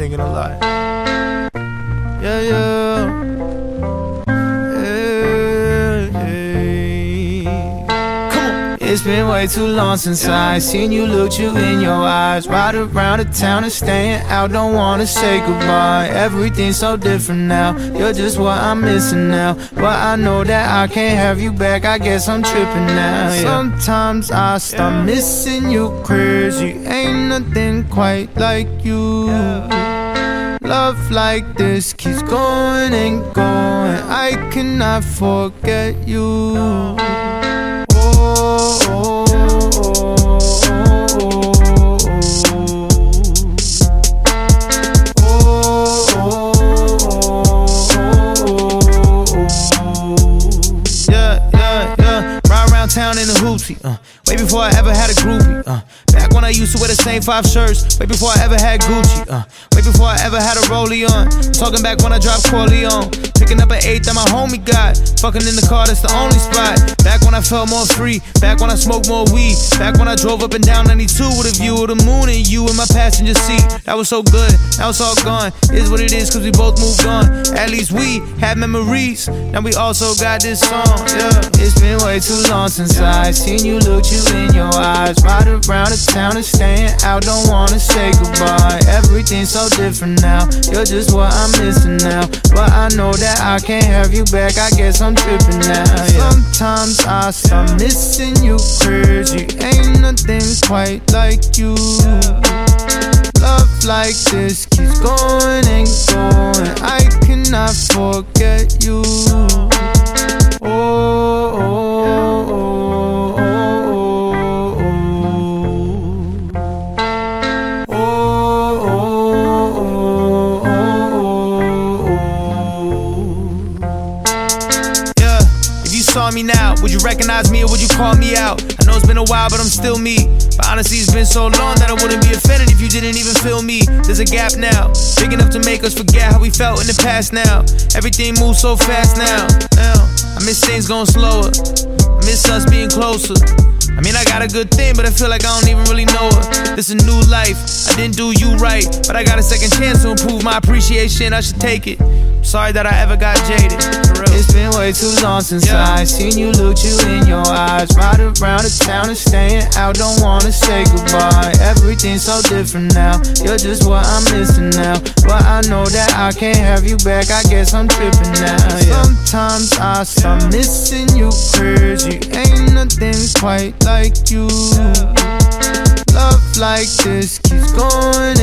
thinking a lot. Yeah, yeah. It's been way too long since I seen you look you in your eyes. Ride around the town and staying out, don't wanna say goodbye. Everything's so different now. You're just what I'm missing now. But I know that I can't have you back. I guess I'm tripping now. Yeah. Sometimes I start missing you crazy. Ain't nothing quite like you. Love like this keeps going and going. I cannot forget you. Town in a hoopty. Uh, way before I ever had a groupie. Uh, back when I used to wear the same five shirts. Way before I ever had Gucci. Uh, way before I ever had a rollie on. Talking back when I dropped Corleone. Picking up an eighth that my homie got. Fucking in the car, that's the only spot. Back when I felt more free. Back when I smoked more weed. Back when I drove up and down 92 with a view of the moon and you in my passenger seat. That was so good. Now it's all gone. Is what it is, cause we both moved on. At least we had memories. Now we also got this song. Yeah, it's been way too long since I seen you look you in your eyes. Ride around the town and staying out, don't wanna say goodbye. Everything's so different now. You're just what I'm missing now. But I know that I can't have you back. I guess I'm tripping now. Yeah. Sometimes I start missing you crazy. Ain't nothing quite like you. Love like this keeps going and going. I would you recognize me or would you call me out? I know it's been a while, but I'm still me. But honestly, it's been so long that I wouldn't be offended if you didn't even feel me. There's a gap now, big enough to make us forget how we felt in the past now. Everything moves so fast now. now I miss things going slower. I miss us being closer. I mean, I got a good thing, but I feel like I don't even really know it. This is a new life. I didn't do you right, but I got a second chance to improve my appreciation. I should take it. Sorry that I ever got jaded. It's been way too long since yeah. I seen you look you in. Ride around the town and staying out, don't wanna say goodbye. Everything's so different now. You're just what I'm missing now. But I know that I can't have you back. I guess I'm tripping now. Yeah. Sometimes I start missing you crazy. Ain't nothing quite like you. Love like this keeps going